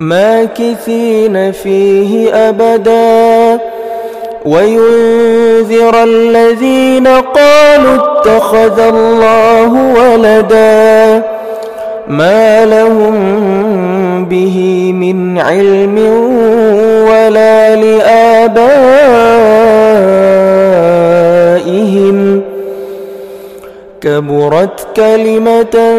ماكثين فيه أبدا. وينذر الذين قالوا اتخذ الله ولدا. ما لهم به من علم ولا لآبائهم. كبرت كلمة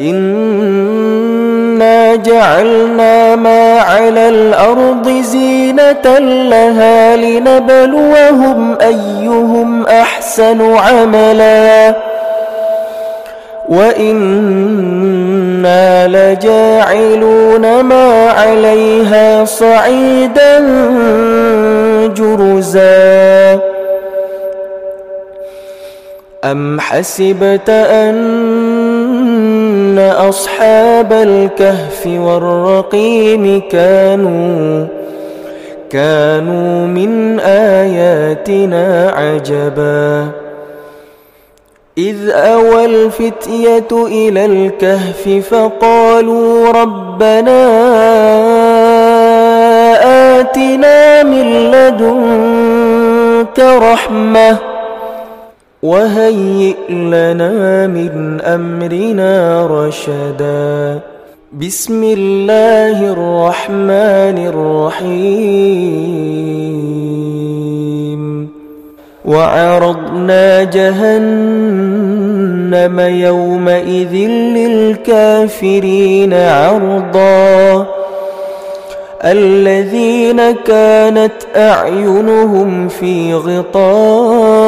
إنا جعلنا ما على الأرض زينة لها لنبلوهم أيهم أحسن عملا وإنا لجاعلون ما عليها صعيدا جرزا أم حسبت أن أصحاب الكهف والرقيم كانوا كانوا من آياتنا عجبا إذ أوى الفتية إلى الكهف فقالوا ربنا آتنا من لدنك رحمة وهيئ لنا من أمرنا رشدا. بسم الله الرحمن الرحيم. وعرضنا جهنم يومئذ للكافرين عرضاً. الذين كانت أعينهم في غطاء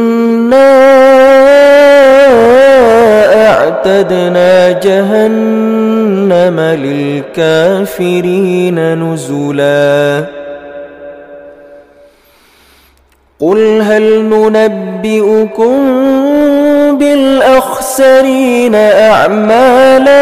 أعتدنا جهنم للكافرين نزلا. قل هل ننبئكم بالأخسرين أعمالا؟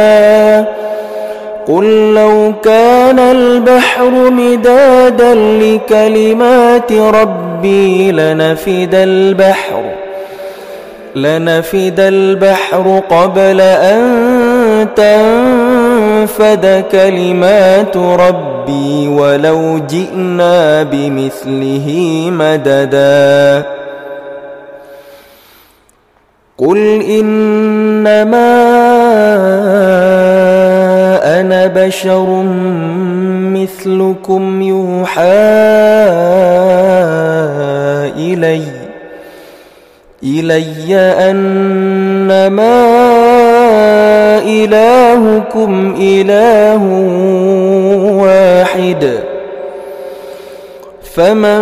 قل لو كان البحر مدادا لكلمات ربي لنفد البحر لنفد البحر قبل أن تنفد كلمات ربي ولو جئنا بمثله مددا قل إنما بشر مثلكم يوحى إلي إلي أنما إلهكم إله واحد فمن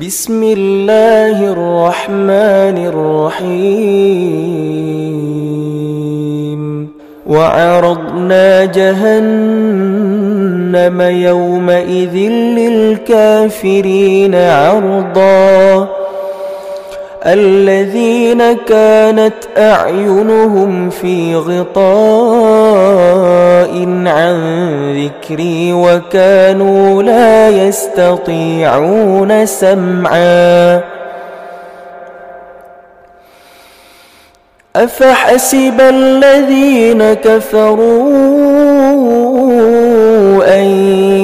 بسم الله الرحمن الرحيم وعرضنا جهنم يومئذ للكافرين عرضا. الذين كانت أعينهم في غطاء عن ذكري وكانوا لا يستطيعون سمعا. أفحسب الذين كفروا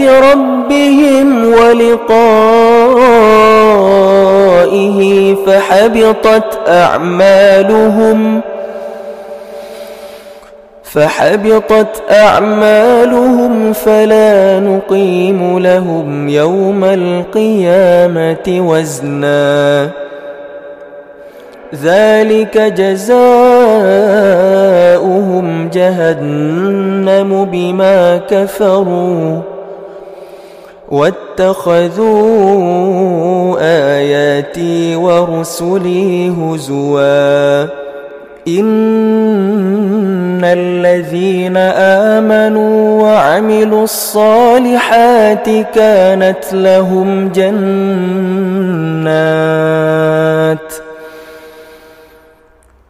ربهم ولقائه فحبطت أعمالهم فحبطت أعمالهم فلا نقيم لهم يوم القيامة وزناً. ذلك جزاؤهم جهنم بما كفروا. واتخذوا آياتي ورسلي هزوا. إن الذين آمنوا وعملوا الصالحات كانت لهم جنات.